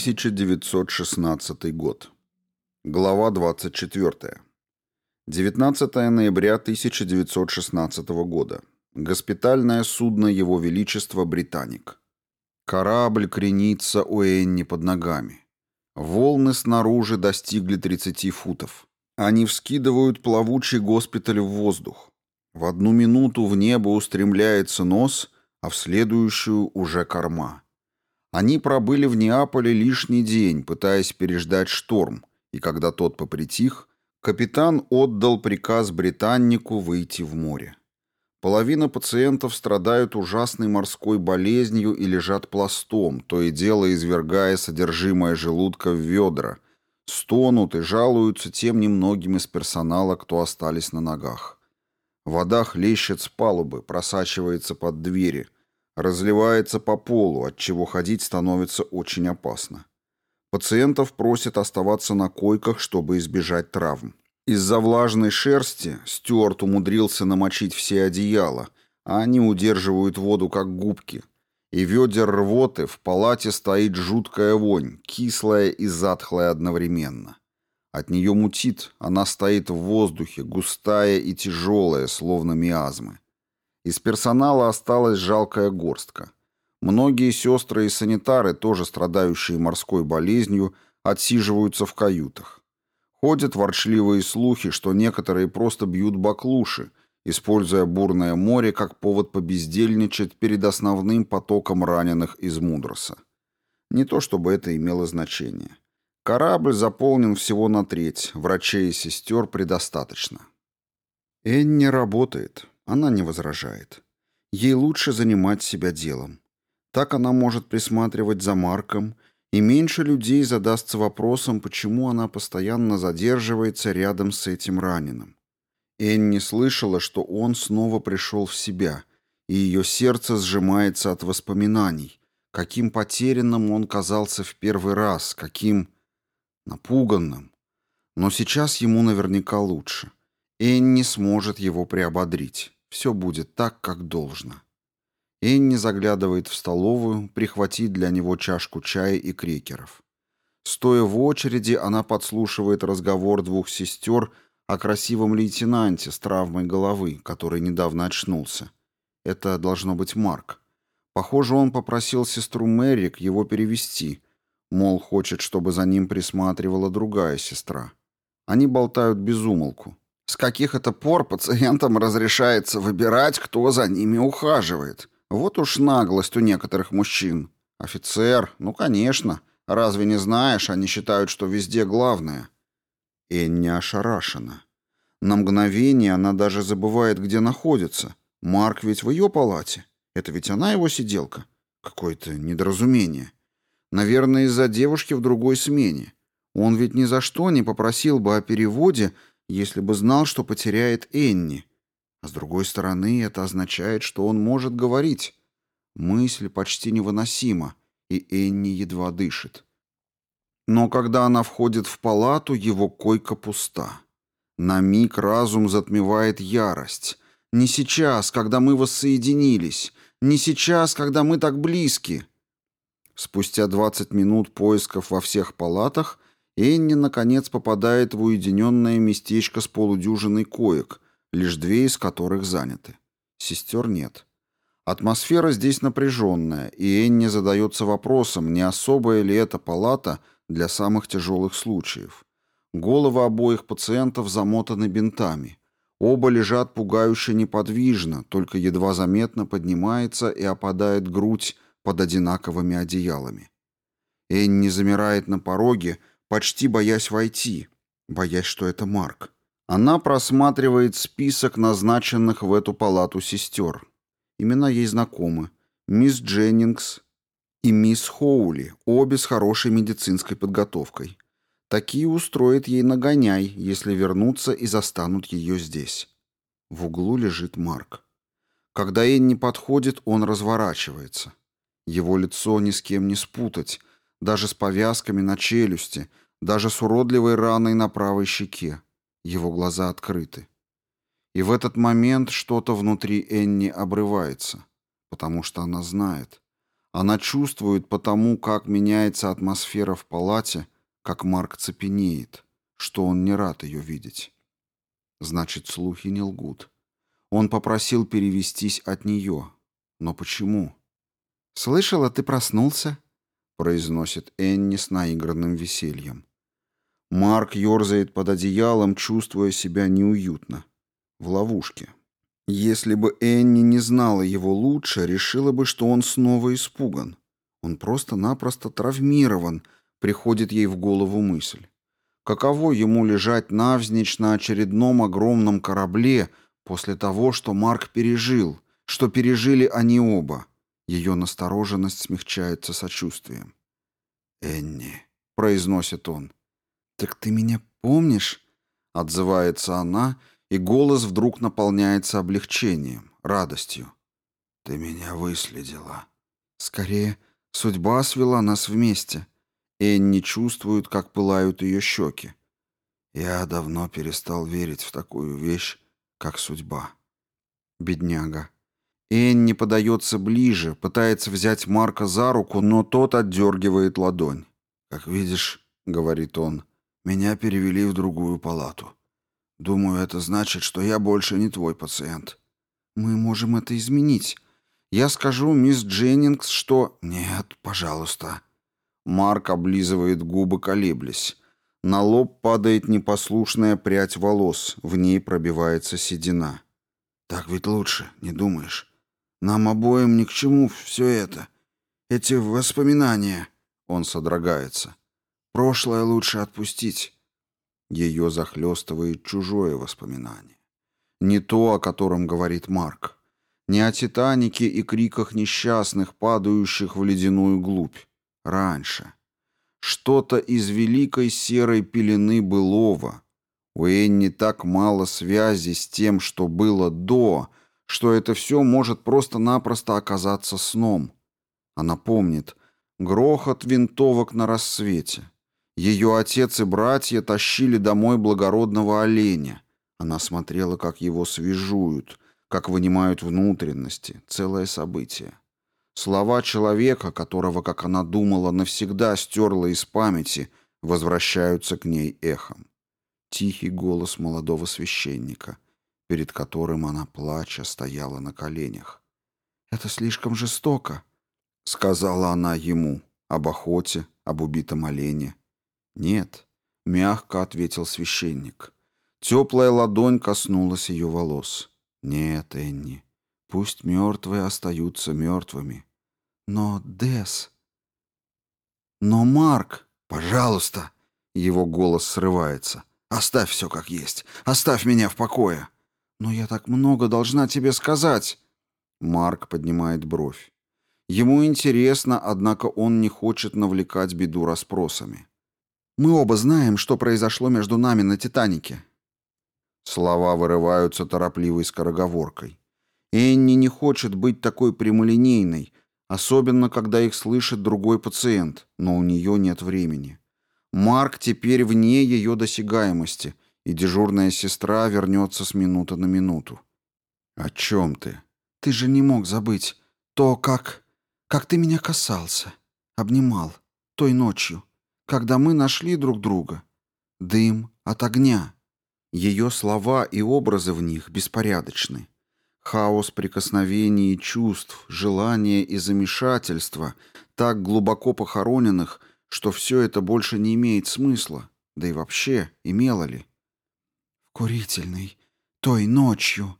1916 год. Глава 24. 19 ноября 1916 года. Госпитальное судно Его Величества «Британик». Корабль кренится у Энни под ногами. Волны снаружи достигли 30 футов. Они вскидывают плавучий госпиталь в воздух. В одну минуту в небо устремляется нос, а в следующую уже корма. Они пробыли в Неаполе лишний день, пытаясь переждать шторм, и когда тот попритих, капитан отдал приказ британнику выйти в море. Половина пациентов страдают ужасной морской болезнью и лежат пластом, то и дело извергая содержимое желудка в ведра, стонут и жалуются тем немногим из персонала, кто остались на ногах. Вода хлещет с палубы, просачивается под двери – разливается по полу, от чего ходить становится очень опасно. Пациентов просят оставаться на койках, чтобы избежать травм. Из-за влажной шерсти Стюарт умудрился намочить все одеяла, а они удерживают воду как губки. И ведер рвоты в палате стоит жуткая вонь, кислая и затхлая одновременно. От нее мутит, она стоит в воздухе, густая и тяжелая, словно миазмы. Из персонала осталась жалкая горстка. Многие сестры и санитары, тоже страдающие морской болезнью, отсиживаются в каютах. Ходят ворчливые слухи, что некоторые просто бьют баклуши, используя бурное море как повод побездельничать перед основным потоком раненых из Мудроса. Не то чтобы это имело значение. Корабль заполнен всего на треть, врачей и сестер предостаточно. Энни работает. Она не возражает. Ей лучше занимать себя делом. Так она может присматривать за Марком, и меньше людей задастся вопросом, почему она постоянно задерживается рядом с этим раненым. Энни слышала, что он снова пришел в себя, и ее сердце сжимается от воспоминаний, каким потерянным он казался в первый раз, каким напуганным. Но сейчас ему наверняка лучше. Энни сможет его приободрить. Все будет так, как должно. Энни заглядывает в столовую, прихватит для него чашку чая и крекеров. Стоя в очереди, она подслушивает разговор двух сестер о красивом лейтенанте с травмой головы, который недавно очнулся. Это должно быть Марк. Похоже, он попросил сестру Мэрик его перевести, мол, хочет, чтобы за ним присматривала другая сестра. Они болтают без умолку. С каких это пор пациентам разрешается выбирать, кто за ними ухаживает? Вот уж наглость у некоторых мужчин. Офицер, ну конечно. Разве не знаешь, они считают, что везде главное. Энни ошарашена. На мгновение она даже забывает, где находится. Марк ведь в ее палате. Это ведь она его сиделка. Какое-то недоразумение. Наверное, из-за девушки в другой смене. Он ведь ни за что не попросил бы о переводе, если бы знал, что потеряет Энни. А с другой стороны, это означает, что он может говорить. Мысль почти невыносима, и Энни едва дышит. Но когда она входит в палату, его койка пуста. На миг разум затмевает ярость. «Не сейчас, когда мы воссоединились. Не сейчас, когда мы так близки». Спустя 20 минут поисков во всех палатах – Энни, наконец, попадает в уединенное местечко с полудюжиной коек, лишь две из которых заняты. Сестер нет. Атмосфера здесь напряженная, и Энни задается вопросом, не особая ли эта палата для самых тяжелых случаев. Головы обоих пациентов замотаны бинтами. Оба лежат пугающе неподвижно, только едва заметно поднимается и опадает грудь под одинаковыми одеялами. Энни замирает на пороге, Почти боясь войти, боясь, что это Марк. Она просматривает список назначенных в эту палату сестер. Имена ей знакомы. Мисс Дженнингс и мисс Хоули, обе с хорошей медицинской подготовкой. Такие устроят ей нагоняй, если вернутся и застанут ее здесь. В углу лежит Марк. Когда ей не подходит, он разворачивается. Его лицо ни с кем не спутать, даже с повязками на челюсти, даже с уродливой раной на правой щеке. Его глаза открыты. И в этот момент что-то внутри Энни обрывается, потому что она знает. Она чувствует потому, как меняется атмосфера в палате, как Марк цепенеет, что он не рад ее видеть. Значит, слухи не лгут. Он попросил перевестись от нее. Но почему? «Слышала, ты проснулся?» произносит Энни с наигранным весельем. Марк ерзает под одеялом, чувствуя себя неуютно. В ловушке. Если бы Энни не знала его лучше, решила бы, что он снова испуган. Он просто-напросто травмирован, приходит ей в голову мысль. Каково ему лежать навзничь на очередном огромном корабле после того, что Марк пережил, что пережили они оба? Ее настороженность смягчается сочувствием. «Энни», — произносит он. «Так ты меня помнишь?» — отзывается она, и голос вдруг наполняется облегчением, радостью. «Ты меня выследила». «Скорее, судьба свела нас вместе». Энни чувствует, как пылают ее щеки. «Я давно перестал верить в такую вещь, как судьба». «Бедняга», Энни подается ближе, пытается взять Марка за руку, но тот отдергивает ладонь. «Как видишь», — говорит он, — «меня перевели в другую палату. Думаю, это значит, что я больше не твой пациент». «Мы можем это изменить. Я скажу мисс Дженнингс, что...» «Нет, пожалуйста». Марк облизывает губы, колеблясь. На лоб падает непослушная прядь волос, в ней пробивается седина. «Так ведь лучше, не думаешь?» Нам обоим ни к чему все это. Эти воспоминания...» Он содрогается. «Прошлое лучше отпустить». Ее захлестывает чужое воспоминание. Не то, о котором говорит Марк. Не о «Титанике» и криках несчастных, падающих в ледяную глубь. Раньше. Что-то из великой серой пелены былого. У Энни так мало связи с тем, что было до что это все может просто-напросто оказаться сном. Она помнит грохот винтовок на рассвете. Ее отец и братья тащили домой благородного оленя. Она смотрела, как его свежуют, как вынимают внутренности. Целое событие. Слова человека, которого, как она думала, навсегда стерла из памяти, возвращаются к ней эхом. Тихий голос молодого священника — перед которым она, плача, стояла на коленях. «Это слишком жестоко», — сказала она ему об охоте, об убитом олене. «Нет», — мягко ответил священник. Теплая ладонь коснулась ее волос. «Нет, Энни, пусть мертвые остаются мертвыми». «Но, Дес...» «Но, Марк...» «Пожалуйста!» — его голос срывается. «Оставь все как есть. Оставь меня в покое!» «Но я так много должна тебе сказать!» Марк поднимает бровь. Ему интересно, однако он не хочет навлекать беду расспросами. «Мы оба знаем, что произошло между нами на «Титанике». Слова вырываются торопливой скороговоркой. Энни не хочет быть такой прямолинейной, особенно когда их слышит другой пациент, но у нее нет времени. Марк теперь вне ее досягаемости — и дежурная сестра вернется с минуты на минуту. О чем ты? Ты же не мог забыть то, как... Как ты меня касался, обнимал, той ночью, когда мы нашли друг друга. Дым от огня. Ее слова и образы в них беспорядочны. Хаос прикосновений чувств, желания и замешательства, так глубоко похороненных, что все это больше не имеет смысла. Да и вообще, имело ли? курительный, той ночью,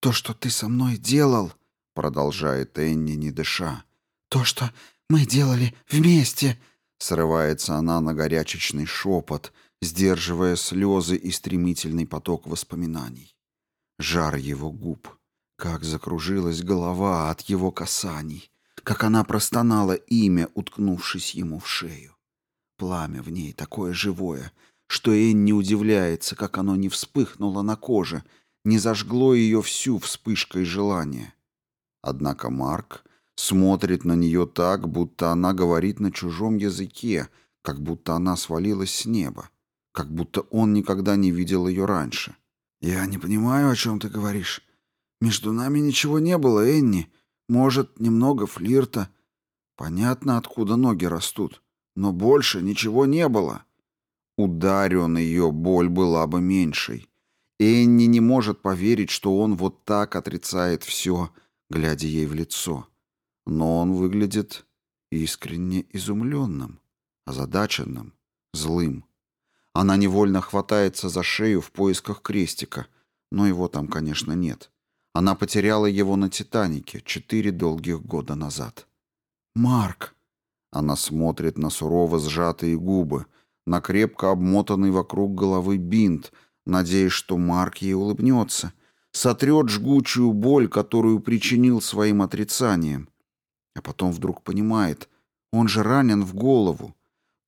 то, что ты со мной делал, — продолжает Энни, не дыша, — то, что мы делали вместе, — срывается она на горячечный шепот, сдерживая слезы и стремительный поток воспоминаний. Жар его губ, как закружилась голова от его касаний, как она простонала имя, уткнувшись ему в шею. Пламя в ней такое живое — что Энни удивляется, как оно не вспыхнуло на коже, не зажгло ее всю вспышкой желания. Однако Марк смотрит на нее так, будто она говорит на чужом языке, как будто она свалилась с неба, как будто он никогда не видел ее раньше. «Я не понимаю, о чем ты говоришь. Между нами ничего не было, Энни. Может, немного флирта. Понятно, откуда ноги растут, но больше ничего не было». Ударен ее боль была бы меньшей. Энни не может поверить, что он вот так отрицает все, глядя ей в лицо. Но он выглядит искренне изумленным, озадаченным, злым. Она невольно хватается за шею в поисках крестика, но его там, конечно, нет. Она потеряла его на «Титанике» четыре долгих года назад. «Марк!» Она смотрит на сурово сжатые губы — на крепко обмотанный вокруг головы бинт, надеясь, что Марк ей улыбнется, сотрет жгучую боль, которую причинил своим отрицанием. А потом вдруг понимает, он же ранен в голову.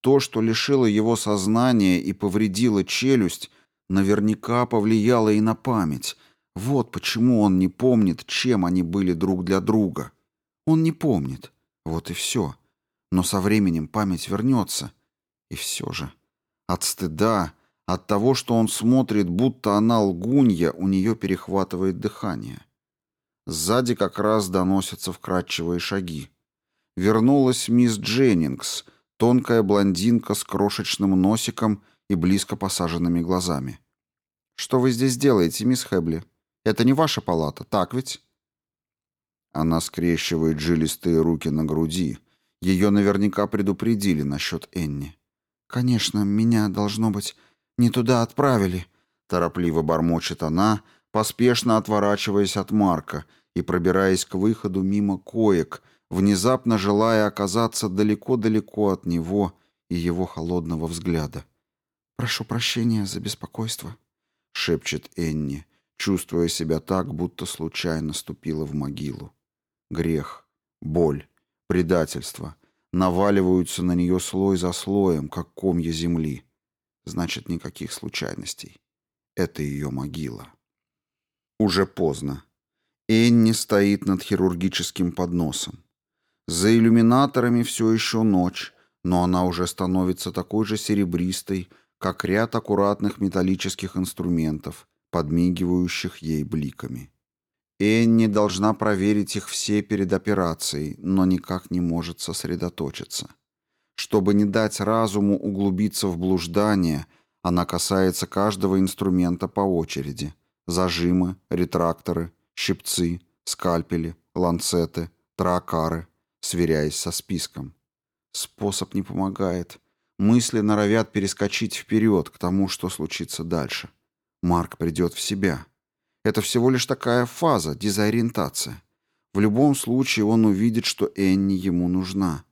То, что лишило его сознания и повредило челюсть, наверняка повлияло и на память. Вот почему он не помнит, чем они были друг для друга. Он не помнит. Вот и все. Но со временем память вернется. И все же, от стыда, от того, что он смотрит, будто она лгунья, у нее перехватывает дыхание. Сзади как раз доносятся вкрадчивые шаги. Вернулась мисс Дженнингс, тонкая блондинка с крошечным носиком и близко посаженными глазами. «Что вы здесь делаете, мисс Хэбли? Это не ваша палата, так ведь?» Она скрещивает жилистые руки на груди. Ее наверняка предупредили насчет Энни. «Конечно, меня, должно быть, не туда отправили», — торопливо бормочет она, поспешно отворачиваясь от Марка и пробираясь к выходу мимо коек, внезапно желая оказаться далеко-далеко от него и его холодного взгляда. «Прошу прощения за беспокойство», — шепчет Энни, чувствуя себя так, будто случайно ступила в могилу. Грех, боль, предательство — наваливаются на нее слой за слоем, как комья земли. Значит, никаких случайностей. Это ее могила. Уже поздно. Энни стоит над хирургическим подносом. За иллюминаторами все еще ночь, но она уже становится такой же серебристой, как ряд аккуратных металлических инструментов, подмигивающих ей бликами. Энни должна проверить их все перед операцией, но никак не может сосредоточиться. Чтобы не дать разуму углубиться в блуждание, она касается каждого инструмента по очереди. Зажимы, ретракторы, щипцы, скальпели, ланцеты, тракары, сверяясь со списком. Способ не помогает. Мысли норовят перескочить вперед к тому, что случится дальше. Марк придет в себя. Это всего лишь такая фаза, дезориентация. В любом случае он увидит, что Энни ему нужна.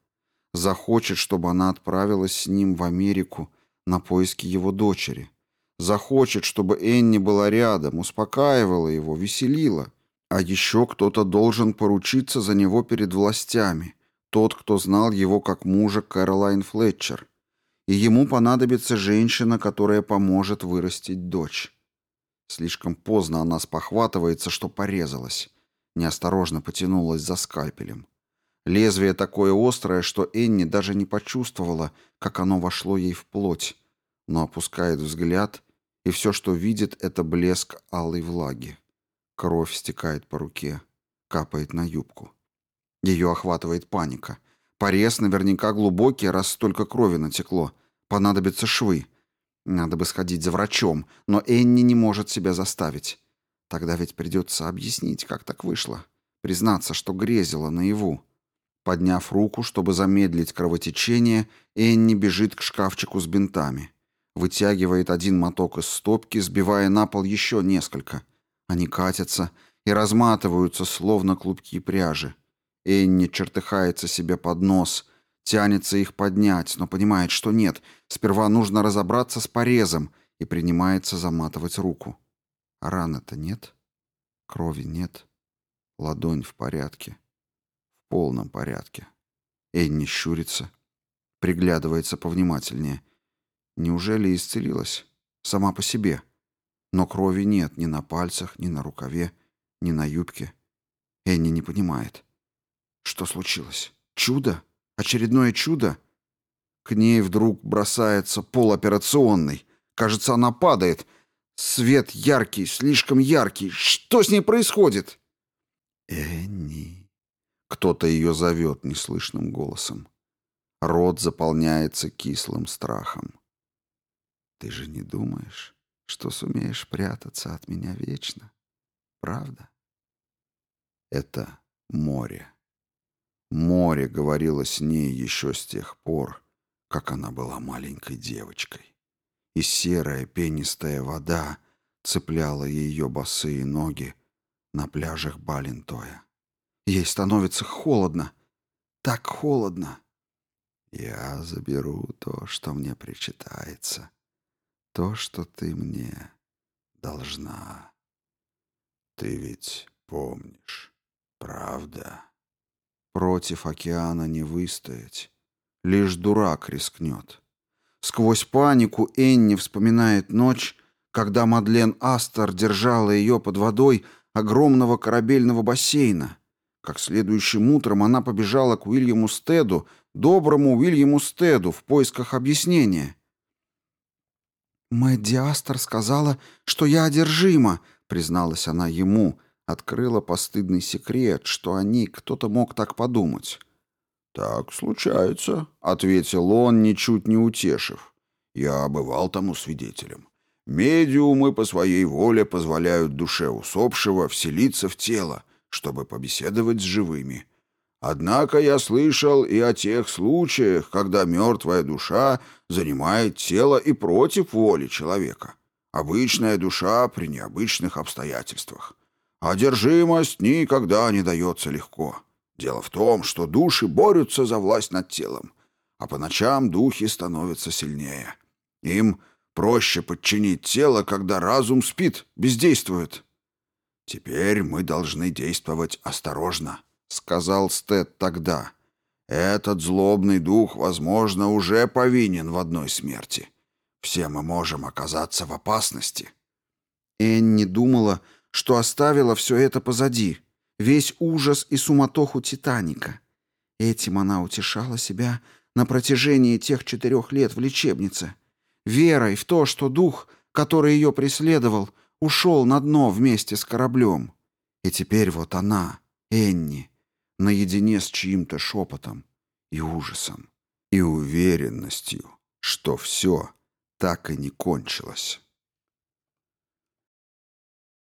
Захочет, чтобы она отправилась с ним в Америку на поиски его дочери. Захочет, чтобы Энни была рядом, успокаивала его, веселила. А еще кто-то должен поручиться за него перед властями. Тот, кто знал его как мужа Кэролайн Флетчер. И ему понадобится женщина, которая поможет вырастить дочь. Слишком поздно она спохватывается, что порезалась. Неосторожно потянулась за скальпелем. Лезвие такое острое, что Энни даже не почувствовала, как оно вошло ей в плоть, но опускает взгляд, и все, что видит, это блеск алой влаги. Кровь стекает по руке, капает на юбку. Ее охватывает паника. Порез наверняка глубокий, раз столько крови натекло. Понадобятся швы. Надо бы сходить за врачом, но Энни не может себя заставить. Тогда ведь придется объяснить, как так вышло. Признаться, что грезила наяву. Подняв руку, чтобы замедлить кровотечение, Энни бежит к шкафчику с бинтами. Вытягивает один моток из стопки, сбивая на пол еще несколько. Они катятся и разматываются, словно клубки пряжи. Энни чертыхается себе под нос — тянется их поднять, но понимает, что нет. Сперва нужно разобраться с порезом и принимается заматывать руку. А раны-то нет, крови нет, ладонь в порядке, в полном порядке. Энни щурится, приглядывается повнимательнее. Неужели исцелилась? Сама по себе. Но крови нет ни на пальцах, ни на рукаве, ни на юбке. Энни не понимает. Что случилось? Чудо? Очередное чудо? К ней вдруг бросается полоперационный. Кажется, она падает. Свет яркий, слишком яркий. Что с ней происходит? Энни. Кто-то ее зовет неслышным голосом. Рот заполняется кислым страхом. Ты же не думаешь, что сумеешь прятаться от меня вечно? Правда? Это море. Море говорило с ней еще с тех пор, как она была маленькой девочкой. И серая пенистая вода цепляла ее босые ноги на пляжах Балентоя. Ей становится холодно. Так холодно. Я заберу то, что мне причитается. То, что ты мне должна. Ты ведь помнишь, правда? Против океана не выстоять. Лишь дурак рискнет. Сквозь панику Энни вспоминает ночь, когда Мадлен Астер держала ее под водой огромного корабельного бассейна. Как следующим утром она побежала к Уильяму Стеду, доброму Уильяму Стеду, в поисках объяснения. «Мэдди Астер сказала, что я одержима», — призналась она ему, открыла постыдный секрет, что они кто-то мог так подумать. «Так случается», — ответил он, ничуть не утешив. «Я бывал тому свидетелем. Медиумы по своей воле позволяют душе усопшего вселиться в тело, чтобы побеседовать с живыми. Однако я слышал и о тех случаях, когда мертвая душа занимает тело и против воли человека. Обычная душа при необычных обстоятельствах. Одержимость никогда не дается легко. Дело в том, что души борются за власть над телом, а по ночам духи становятся сильнее. Им проще подчинить тело, когда разум спит, бездействует. «Теперь мы должны действовать осторожно», — сказал Стэд тогда. «Этот злобный дух, возможно, уже повинен в одной смерти. Все мы можем оказаться в опасности». Энни думала, что что оставила все это позади, весь ужас и суматоху «Титаника». Этим она утешала себя на протяжении тех четырех лет в лечебнице, верой в то, что дух, который ее преследовал, ушел на дно вместе с кораблем. И теперь вот она, Энни, наедине с чьим-то шепотом и ужасом, и уверенностью, что все так и не кончилось.